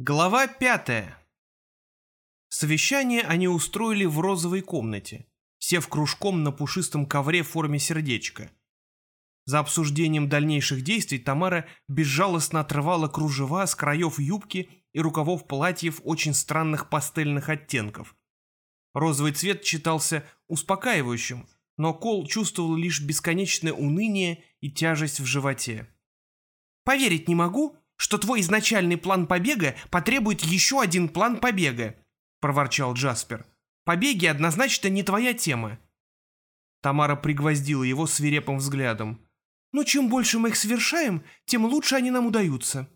Глава пятая. Совещание они устроили в розовой комнате, сев кружком на пушистом ковре в форме сердечка. За обсуждением дальнейших действий Тамара безжалостно отрывала кружева с краев юбки и рукавов платьев очень странных пастельных оттенков. Розовый цвет читался успокаивающим, но Кол чувствовал лишь бесконечное уныние и тяжесть в животе. «Поверить не могу, что твой изначальный план побега потребует еще один план побега», — проворчал Джаспер. «Побеги однозначно не твоя тема». Тамара пригвоздила его свирепым взглядом. «Но чем больше мы их совершаем, тем лучше они нам удаются».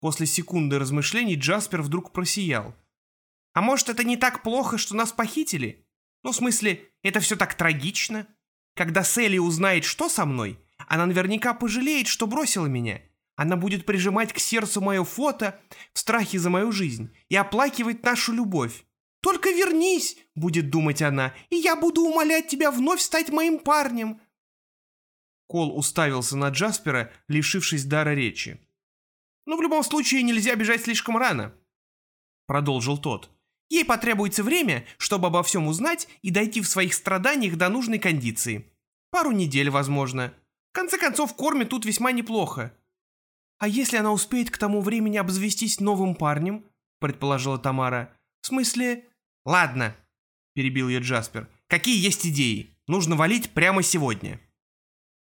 После секунды размышлений Джаспер вдруг просиял. «А может, это не так плохо, что нас похитили? Ну, в смысле, это все так трагично? Когда Селли узнает, что со мной, она наверняка пожалеет, что бросила меня. Она будет прижимать к сердцу мое фото в страхе за мою жизнь и оплакивать нашу любовь. «Только вернись!» — будет думать она, «и я буду умолять тебя вновь стать моим парнем!» Кол уставился на Джаспера, лишившись дара речи. «Но в любом случае нельзя бежать слишком рано», — продолжил тот. «Ей потребуется время, чтобы обо всем узнать и дойти в своих страданиях до нужной кондиции. Пару недель, возможно. В конце концов, кормят тут весьма неплохо. «А если она успеет к тому времени обзавестись новым парнем?» — предположила Тамара. «В смысле...» «Ладно», — перебил ее Джаспер. «Какие есть идеи? Нужно валить прямо сегодня».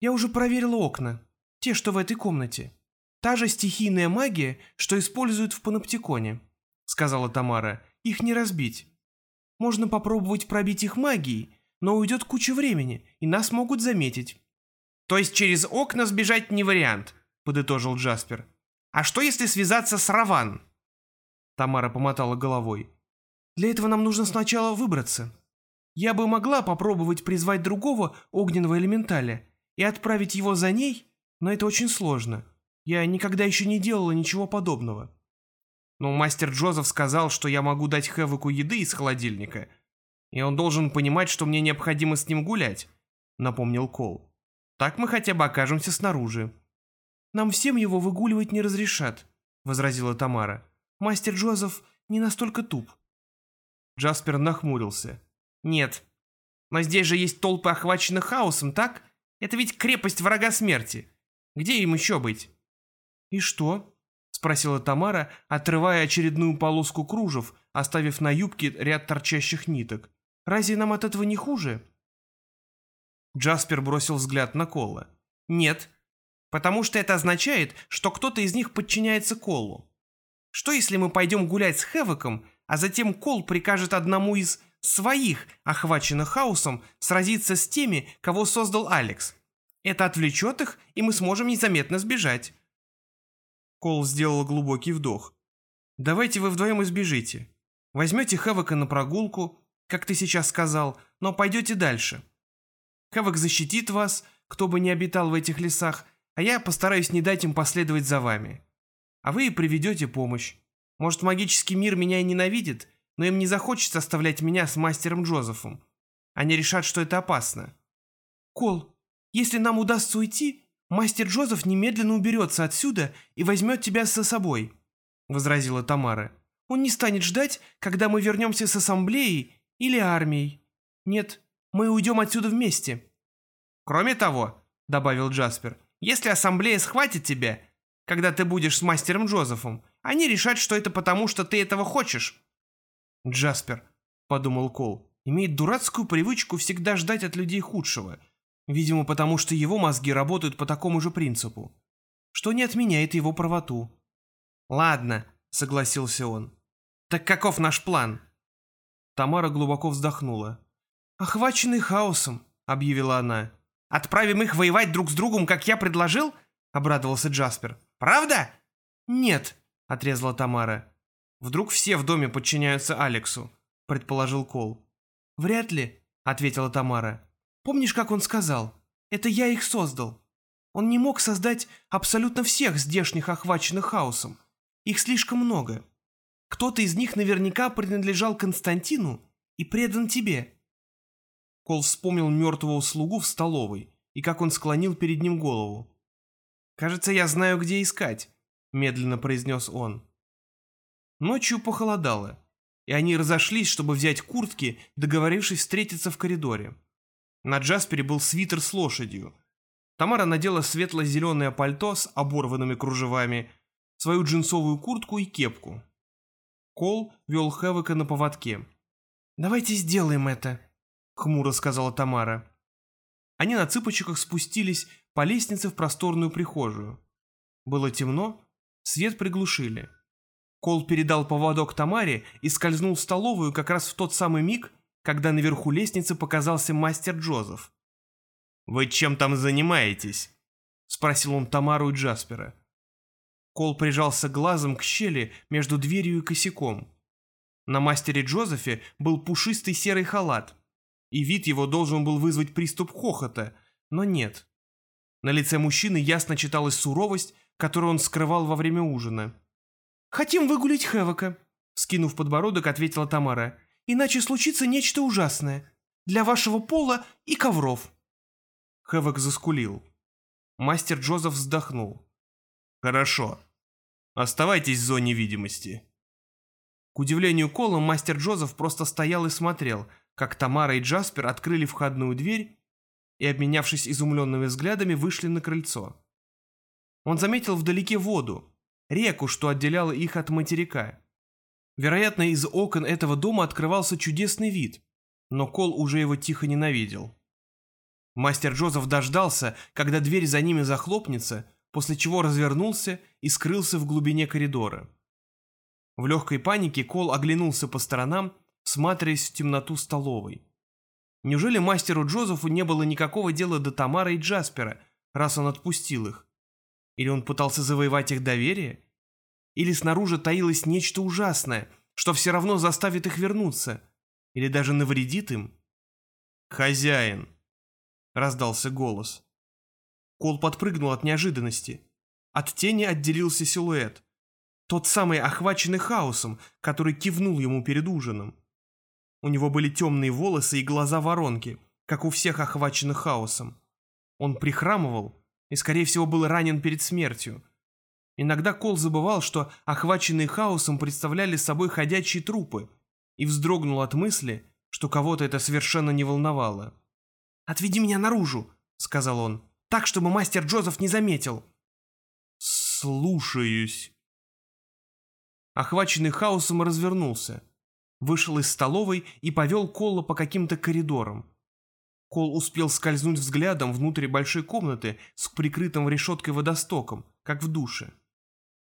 «Я уже проверила окна. Те, что в этой комнате. Та же стихийная магия, что используют в паноптиконе», — сказала Тамара. «Их не разбить. Можно попробовать пробить их магией, но уйдет куча времени, и нас могут заметить». «То есть через окна сбежать не вариант?» Подытожил Джаспер. «А что, если связаться с Раван?» Тамара помотала головой. «Для этого нам нужно сначала выбраться. Я бы могла попробовать призвать другого огненного элементаля и отправить его за ней, но это очень сложно. Я никогда еще не делала ничего подобного». «Но мастер Джозеф сказал, что я могу дать Хэвоку еды из холодильника, и он должен понимать, что мне необходимо с ним гулять», — напомнил Кол. «Так мы хотя бы окажемся снаружи». Нам всем его выгуливать не разрешат», — возразила Тамара. «Мастер Джозеф не настолько туп». Джаспер нахмурился. «Нет. Но здесь же есть толпы охваченных хаосом, так? Это ведь крепость врага смерти. Где им еще быть?» «И что?» — спросила Тамара, отрывая очередную полоску кружев, оставив на юбке ряд торчащих ниток. «Разве нам от этого не хуже?» Джаспер бросил взгляд на Колла. «Нет, Потому что это означает, что кто-то из них подчиняется Колу. Что если мы пойдем гулять с Хэвоком, а затем Кол прикажет одному из своих, охваченных хаосом, сразиться с теми, кого создал Алекс? Это отвлечет их, и мы сможем незаметно сбежать. Кол сделал глубокий вдох. «Давайте вы вдвоем избежите. Возьмете Хэвока на прогулку, как ты сейчас сказал, но пойдете дальше. Хэвок защитит вас, кто бы ни обитал в этих лесах, а я постараюсь не дать им последовать за вами. А вы приведете помощь. Может, магический мир меня и ненавидит, но им не захочется оставлять меня с мастером Джозефом. Они решат, что это опасно. Кол, если нам удастся уйти, мастер Джозеф немедленно уберется отсюда и возьмет тебя со собой, — возразила Тамара. Он не станет ждать, когда мы вернемся с ассамблеей или армией. Нет, мы уйдем отсюда вместе. Кроме того, — добавил Джаспер, — если ассамблея схватит тебя, когда ты будешь с мастером Джозефом, они решат, что это потому, что ты этого хочешь». «Джаспер», — подумал Кол, — «имеет дурацкую привычку всегда ждать от людей худшего, видимо, потому что его мозги работают по такому же принципу, что не отменяет его правоту». «Ладно», — согласился он. «Так каков наш план?» Тамара глубоко вздохнула. «Охваченный хаосом», — объявила она. Отправим их воевать друг с другом, как я предложил?» — обрадовался Джаспер. «Правда?» «Нет», — отрезала Тамара. «Вдруг все в доме подчиняются Алексу», — предположил Кол. «Вряд ли», — ответила Тамара. «Помнишь, как он сказал? Это я их создал. Он не мог создать абсолютно всех здешних охваченных хаосом. Их слишком много. Кто-то из них наверняка принадлежал Константину и предан тебе. Кол вспомнил мертвого слугу в столовой и как он склонил перед ним голову. «Кажется, я знаю, где искать», — медленно произнес он. Ночью похолодало, и они разошлись, чтобы взять куртки, договорившись встретиться в коридоре. На Джаспере был свитер с лошадью. Тамара надела светло-зеленое пальто с оборванными кружевами, свою джинсовую куртку и кепку. Кол вел Хэвока на поводке. «Давайте сделаем это», — хмуро сказала Тамара. Они на цыпочках спустились по лестнице в просторную прихожую. Было темно, свет приглушили. Кол передал поводок Тамаре и скользнул в столовую как раз в тот самый миг, когда наверху лестницы показался мастер Джозеф. «Вы чем там занимаетесь?» — спросил он Тамару и Джаспера. Кол прижался глазом к щели между дверью и косяком. На мастере Джозефе был пушистый серый халат, и вид его должен был вызвать приступ хохота, но нет. На лице мужчины ясно читалась суровость, которую он скрывал во время ужина. «Хотим выгулить Хэвока», — скинув подбородок, ответила Тамара. «Иначе случится нечто ужасное. Для вашего пола и ковров». Хэвок заскулил. Мастер Джозеф вздохнул. «Хорошо. Оставайтесь в зоне видимости». К удивлению Кола, мастер Джозеф просто стоял и смотрел, как Тамара и Джаспер открыли входную дверь и, обменявшись изумленными взглядами, вышли на крыльцо. Он заметил вдалеке воду, реку, что отделяла их от материка. Вероятно, из окон этого дома открывался чудесный вид, но Кол уже его тихо ненавидел. Мастер Джозеф дождался, когда дверь за ними захлопнется, после чего развернулся и скрылся в глубине коридора. В легкой панике Кол оглянулся по сторонам, всматриваясь в темноту столовой. Неужели мастеру Джозефу не было никакого дела до Тамары и Джаспера, раз он отпустил их? Или он пытался завоевать их доверие? Или снаружи таилось нечто ужасное, что все равно заставит их вернуться? Или даже навредит им? «Хозяин!» — раздался голос. Кол подпрыгнул от неожиданности. От тени отделился силуэт. Тот самый охваченный хаосом, который кивнул ему перед ужином. У него были темные волосы и глаза воронки, как у всех охваченных хаосом. Он прихрамывал, и, скорее всего, был ранен перед смертью. Иногда Кол забывал, что охваченные хаосом представляли собой ходячие трупы, и вздрогнул от мысли, что кого-то это совершенно не волновало. «Отведи меня наружу», — сказал он, — «так, чтобы мастер Джозеф не заметил». «Слушаюсь». Охваченный хаосом развернулся, вышел из столовой и повел Колла по каким-то коридорам. Кол успел скользнуть взглядом внутрь большой комнаты с прикрытым решеткой водостоком, как в душе.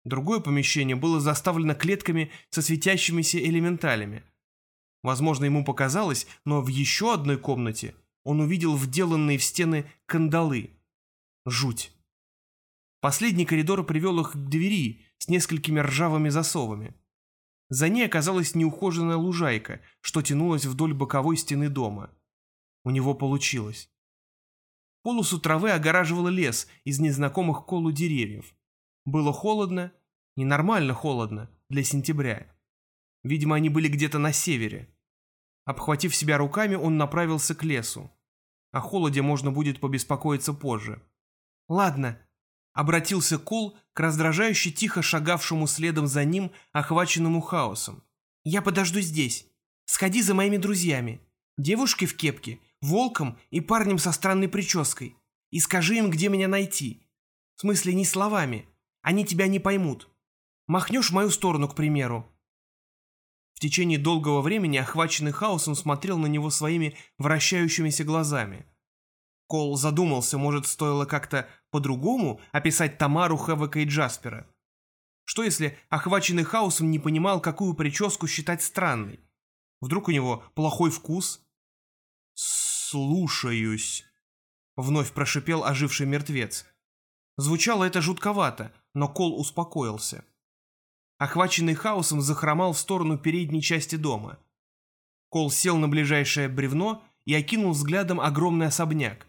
Другое помещение было заставлено клетками со светящимися элементалями. Возможно, ему показалось, но в еще одной комнате он увидел вделанные в стены кандалы. Жуть. Последний коридор привел их к двери с несколькими ржавыми засовами. За ней оказалась неухоженная лужайка, что тянулась вдоль боковой стены дома. У него получилось. Полосу травы огораживал лес из незнакомых колу деревьев. Было холодно, ненормально холодно для сентября. Видимо, они были где-то на севере. Обхватив себя руками, он направился к лесу. О холоде можно будет побеспокоиться позже. «Ладно», — обратился Кол к раздражающе тихо шагавшему следом за ним, охваченному хаосом. «Я подожду здесь. Сходи за моими друзьями. Девушкой в кепке волком и парнем со странной прической. И скажи им, где меня найти. В смысле, не словами. Они тебя не поймут. Махнешь в мою сторону, к примеру. В течение долгого времени охваченный хаосом смотрел на него своими вращающимися глазами. Кол задумался, может, стоило как-то по-другому описать Тамару, Хэвока и Джаспера. Что если охваченный хаосом не понимал, какую прическу считать странной? Вдруг у него плохой вкус? «Слушаюсь», — вновь прошипел оживший мертвец. Звучало это жутковато, но Кол успокоился. Охваченный хаосом захромал в сторону передней части дома. Кол сел на ближайшее бревно и окинул взглядом огромный особняк.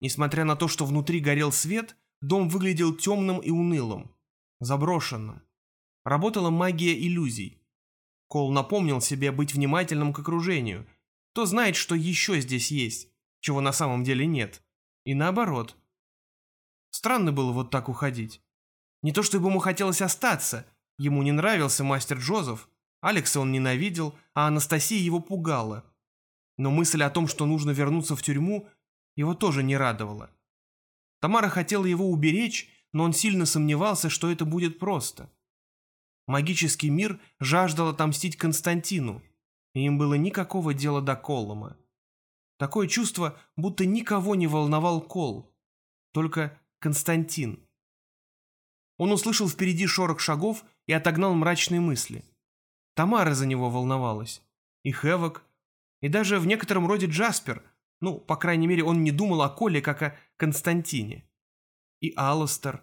Несмотря на то, что внутри горел свет, дом выглядел темным и унылым, заброшенным. Работала магия иллюзий. Кол напомнил себе быть внимательным к окружению — кто знает, что еще здесь есть, чего на самом деле нет. И наоборот. Странно было вот так уходить. Не то чтобы ему хотелось остаться, Ему не нравился мастер Джозеф, Алекса он ненавидел, а Анастасия его пугала. Но мысль о том, что нужно вернуться в тюрьму, его тоже не радовала. Тамара хотела его уберечь, но он сильно сомневался, что это будет просто. Магический мир жаждал отомстить Константину, и им было никакого дела до Коллома. Такое чувство, будто никого не волновал Кол, только Константин. Он услышал впереди шорох шагов и отогнал мрачные мысли. Тамара за него волновалась. И Хевок, и даже в некотором роде Джаспер. Ну, по крайней мере, он не думал о Коле, как о Константине. И Алластер.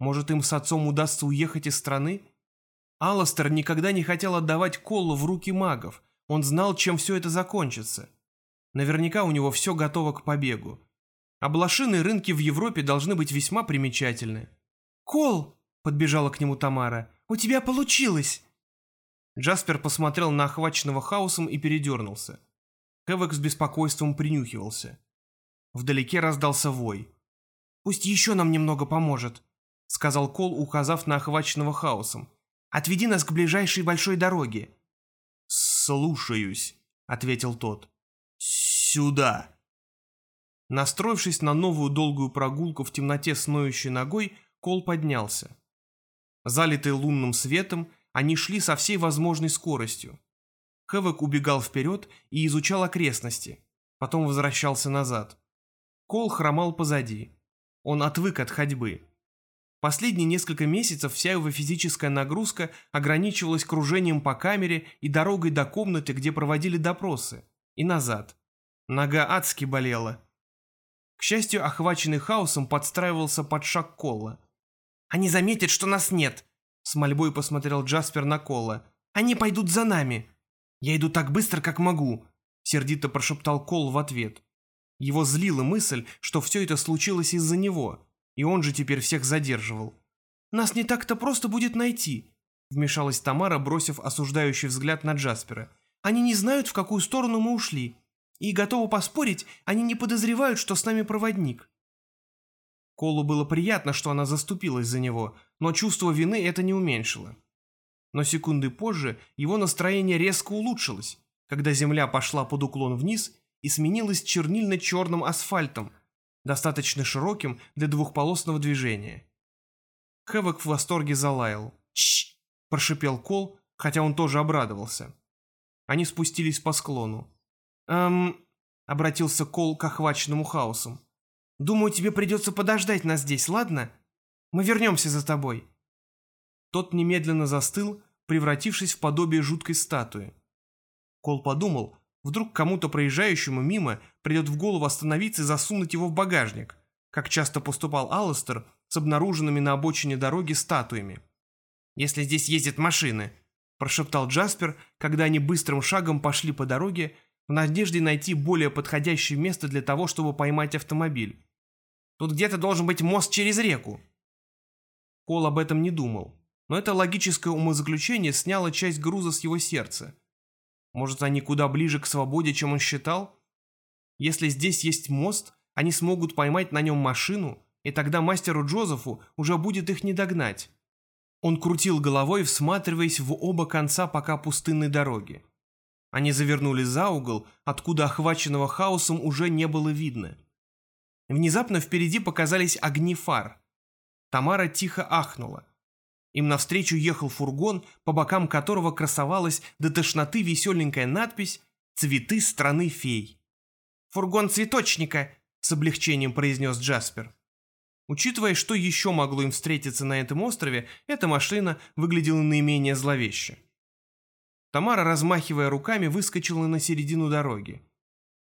Может, им с отцом удастся уехать из страны? Алластер никогда не хотел отдавать Колу в руки магов. Он знал, чем все это закончится. Наверняка у него все готово к побегу. А рынки в Европе должны быть весьма примечательны. «Кол!» — подбежала к нему Тамара. «У тебя получилось!» Джаспер посмотрел на охваченного хаосом и передернулся. Хэвок с беспокойством принюхивался. Вдалеке раздался вой. «Пусть еще нам немного поможет», — сказал Кол, указав на охваченного хаосом. «Отведи нас к ближайшей большой дороге». «Слушаюсь», — ответил тот. «Сюда». Настроившись на новую долгую прогулку в темноте с ноющей ногой, Кол поднялся. Залитый лунным светом, они шли со всей возможной скоростью. Хэвок убегал вперед и изучал окрестности, потом возвращался назад. Кол хромал позади. Он отвык от ходьбы. Последние несколько месяцев вся его физическая нагрузка ограничивалась кружением по камере и дорогой до комнаты, где проводили допросы, и назад. Нога адски болела. К счастью, охваченный хаосом подстраивался под шаг Колла. «Они заметят, что нас нет», с мольбой посмотрел Джаспер на Кола. «Они пойдут за нами!» «Я иду так быстро, как могу!» Сердито прошептал Кол в ответ. Его злила мысль, что все это случилось из-за него, и он же теперь всех задерживал. «Нас не так-то просто будет найти», вмешалась Тамара, бросив осуждающий взгляд на Джаспера. «Они не знают, в какую сторону мы ушли. И, готовы поспорить, они не подозревают, что с нами проводник. Колу было приятно, что она заступилась за него, но чувство вины это не уменьшило. Но секунды позже его настроение резко улучшилось, когда земля пошла под уклон вниз и сменилась чернильно-черным асфальтом, достаточно широким для двухполосного движения. Хэвок в восторге залаял. «Чш!» – прошипел Кол, хотя он тоже обрадовался. Они спустились по склону. «Эм...» – обратился Кол к охваченному хаосом. Думаю, тебе придется подождать нас здесь, ладно? Мы вернемся за тобой». Тот немедленно застыл, превратившись в подобие жуткой статуи. Кол подумал, вдруг кому-то проезжающему мимо придет в голову остановиться и засунуть его в багажник, как часто поступал Алластер с обнаруженными на обочине дороги статуями. «Если здесь ездят машины», – прошептал Джаспер, когда они быстрым шагом пошли по дороге, в надежде найти более подходящее место для того, чтобы поймать автомобиль. Тут где-то должен быть мост через реку. Кол об этом не думал, но это логическое умозаключение сняло часть груза с его сердца. Может, они куда ближе к свободе, чем он считал? Если здесь есть мост, они смогут поймать на нем машину, и тогда мастеру Джозефу уже будет их не догнать. Он крутил головой, всматриваясь в оба конца пока пустынной дороги. Они завернули за угол, откуда охваченного хаосом уже не было видно. Внезапно впереди показались огни фар. Тамара тихо ахнула. Им навстречу ехал фургон, по бокам которого красовалась до тошноты веселенькая надпись «Цветы страны фей». «Фургон цветочника», — с облегчением произнес Джаспер. Учитывая, что еще могло им встретиться на этом острове, эта машина выглядела наименее зловеще. Тамара, размахивая руками, выскочила на середину дороги.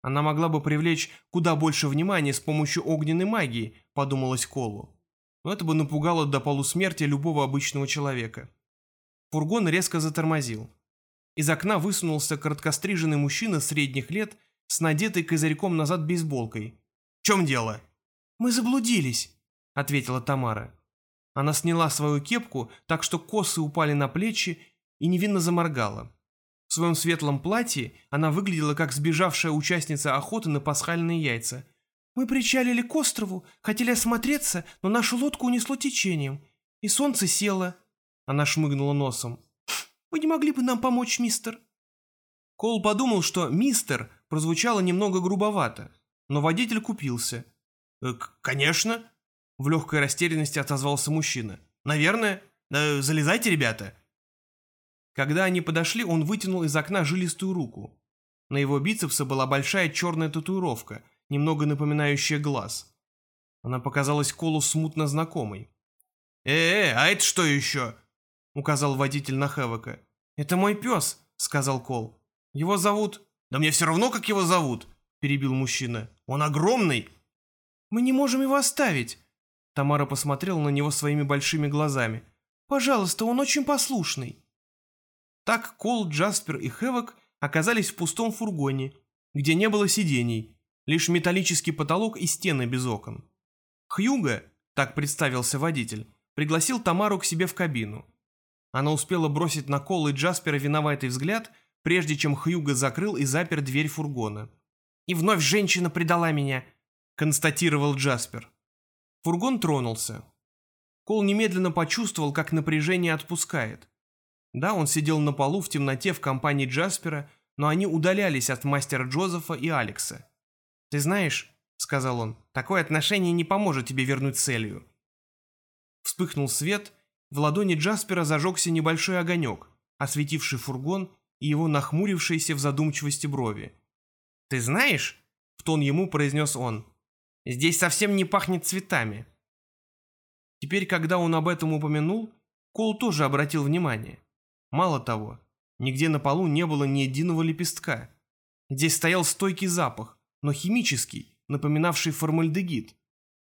Она могла бы привлечь куда больше внимания с помощью огненной магии, подумалось Колу. Но это бы напугало до полусмерти любого обычного человека. Фургон резко затормозил. Из окна высунулся короткостриженный мужчина средних лет с надетой козырьком назад бейсболкой. «В чем дело?» «Мы заблудились», — ответила Тамара. Она сняла свою кепку, так что косы упали на плечи и невинно заморгала. В своем светлом платье она выглядела как сбежавшая участница охоты на пасхальные яйца. «Мы причалили к острову, хотели осмотреться, но нашу лодку унесло течением, и солнце село». Она шмыгнула носом. «Вы не могли бы нам помочь, мистер?» Кол подумал, что «мистер» прозвучало немного грубовато, но водитель купился. «Э, «Конечно», — в легкой растерянности отозвался мужчина. «Наверное. Э, залезайте, ребята». Когда они подошли, он вытянул из окна жилистую руку. На его бицепсе была большая черная татуировка, немного напоминающая глаз. Она показалась Колу смутно знакомой. «Э-э, а это что еще?» — указал водитель на Хэвока. «Это мой пес», — сказал Кол. «Его зовут...» «Да мне все равно, как его зовут», — перебил мужчина. «Он огромный». «Мы не можем его оставить», — Тамара посмотрела на него своими большими глазами. «Пожалуйста, он очень послушный». Так Кол, Джаспер и Хэвок оказались в пустом фургоне, где не было сидений, лишь металлический потолок и стены без окон. Хьюга, так представился водитель, пригласил Тамару к себе в кабину. Она успела бросить на Кол и Джаспера виноватый взгляд, прежде чем Хьюга закрыл и запер дверь фургона. «И вновь женщина предала меня», — констатировал Джаспер. Фургон тронулся. Кол немедленно почувствовал, как напряжение отпускает. Да, он сидел на полу в темноте в компании Джаспера, но они удалялись от мастера Джозефа и Алекса. «Ты знаешь», — сказал он, — «такое отношение не поможет тебе вернуть целью». Вспыхнул свет, в ладони Джаспера зажегся небольшой огонек, осветивший фургон и его нахмурившиеся в задумчивости брови. «Ты знаешь?» — в тон ему произнес он. «Здесь совсем не пахнет цветами». Теперь, когда он об этом упомянул, Кол тоже обратил внимание. Мало того, нигде на полу не было ни единого лепестка. Здесь стоял стойкий запах, но химический, напоминавший формальдегид.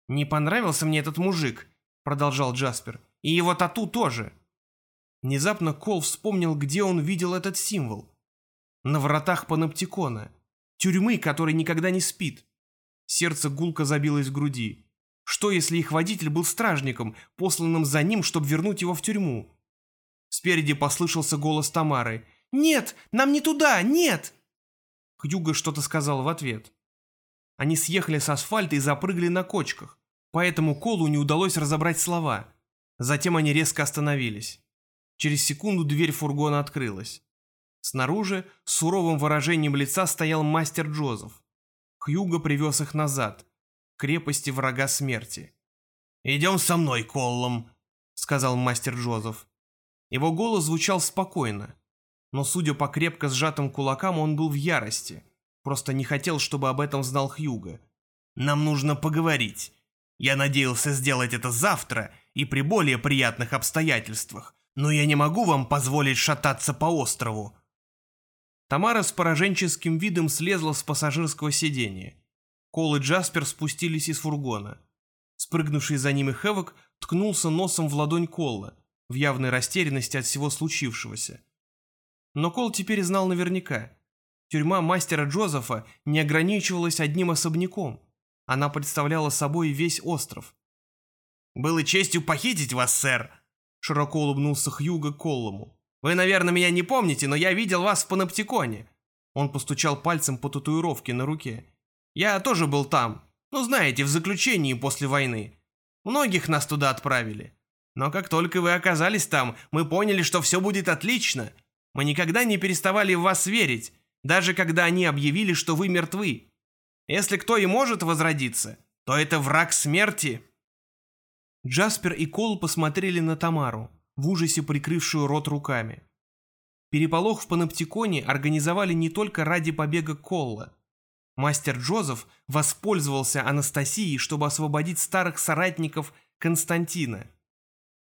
«Не понравился мне этот мужик», — продолжал Джаспер, — «и его тату тоже». Внезапно Кол вспомнил, где он видел этот символ. На вратах паноптикона, тюрьмы, которая никогда не спит. Сердце гулко забилось в груди. Что, если их водитель был стражником, посланным за ним, чтобы вернуть его в тюрьму? Спереди послышался голос Тамары. «Нет, нам не туда, нет!» Хьюго что-то сказал в ответ. Они съехали с асфальта и запрыгали на кочках, поэтому Колу не удалось разобрать слова. Затем они резко остановились. Через секунду дверь фургона открылась. Снаружи с суровым выражением лица стоял мастер Джозеф. Хьюго привез их назад, к крепости врага смерти. «Идем со мной, Коллом», — сказал мастер Джозеф. Его голос звучал спокойно, но, судя по крепко сжатым кулакам, он был в ярости. Просто не хотел, чтобы об этом знал Хьюго. «Нам нужно поговорить. Я надеялся сделать это завтра и при более приятных обстоятельствах, но я не могу вам позволить шататься по острову». Тамара с пораженческим видом слезла с пассажирского сиденья. Кол и Джаспер спустились из фургона. Спрыгнувший за ними Хэвок ткнулся носом в ладонь Колла, в явной растерянности от всего случившегося. Но Кол теперь знал наверняка. Тюрьма мастера Джозефа не ограничивалась одним особняком. Она представляла собой весь остров. «Было честью похитить вас, сэр!» Широко улыбнулся Хьюго Коллому. «Вы, наверное, меня не помните, но я видел вас в паноптиконе». Он постучал пальцем по татуировке на руке. «Я тоже был там. Ну, знаете, в заключении после войны. Многих нас туда отправили. Но как только вы оказались там, мы поняли, что все будет отлично. Мы никогда не переставали в вас верить, даже когда они объявили, что вы мертвы. Если кто и может возродиться, то это враг смерти». Джаспер и Кол посмотрели на Тамару, в ужасе прикрывшую рот руками. Переполох в паноптиконе организовали не только ради побега Колла. Мастер Джозеф воспользовался Анастасией, чтобы освободить старых соратников Константина.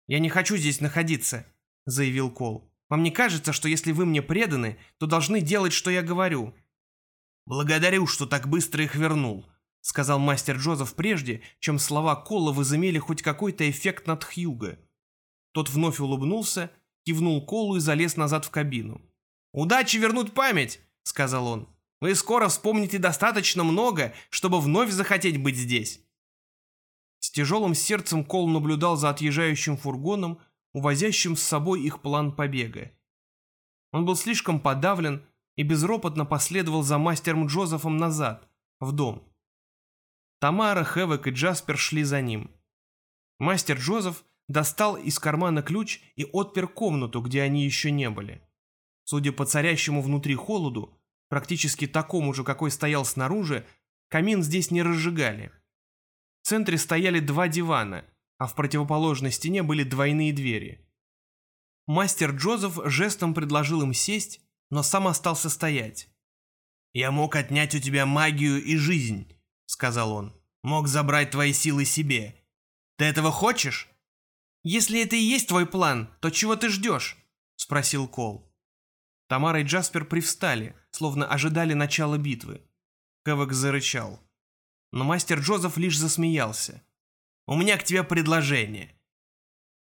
«Я не хочу здесь находиться», — заявил Кол. «Вам не кажется, что если вы мне преданы, то должны делать, что я говорю?» «Благодарю, что так быстро их вернул», — сказал мастер Джозеф прежде, чем слова Кола возымели хоть какой-то эффект над Хьюго. Тот вновь улыбнулся, кивнул Колу и залез назад в кабину. «Удачи вернуть память», — сказал он. «Вы скоро вспомните достаточно много, чтобы вновь захотеть быть здесь». С тяжелым сердцем Кол наблюдал за отъезжающим фургоном, увозящим с собой их план побега. Он был слишком подавлен и безропотно последовал за мастером Джозефом назад, в дом. Тамара, Хэвок и Джаспер шли за ним. Мастер Джозеф достал из кармана ключ и отпер комнату, где они еще не были. Судя по царящему внутри холоду, практически такому же, какой стоял снаружи, камин здесь не разжигали. В центре стояли два дивана, а в противоположной стене были двойные двери. Мастер Джозеф жестом предложил им сесть, но сам остался стоять. «Я мог отнять у тебя магию и жизнь», — сказал он. «Мог забрать твои силы себе. Ты этого хочешь?» «Если это и есть твой план, то чего ты ждешь?» — спросил Кол. Тамара и Джаспер привстали, словно ожидали начала битвы. Кевек зарычал. Но мастер Джозеф лишь засмеялся. «У меня к тебе предложение.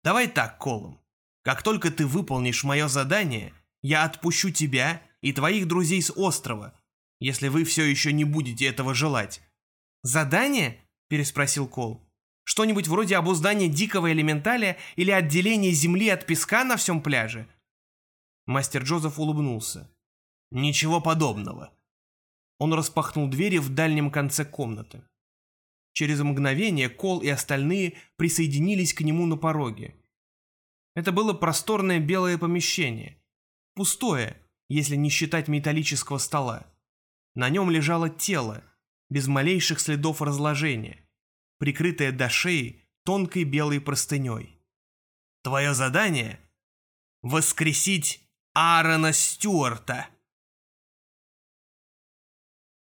Давай так, Колум. Как только ты выполнишь мое задание, я отпущу тебя и твоих друзей с острова, если вы все еще не будете этого желать». «Задание?» – переспросил Кол. «Что-нибудь вроде обуздания дикого элементаля или отделения земли от песка на всем пляже?» Мастер Джозеф улыбнулся. «Ничего подобного». Он распахнул двери в дальнем конце комнаты. Через мгновение Кол и остальные присоединились к нему на пороге. Это было просторное белое помещение. Пустое, если не считать металлического стола. На нем лежало тело, без малейших следов разложения, прикрытое до шеи тонкой белой простыней. «Твое задание — воскресить Аарона Стюарта!»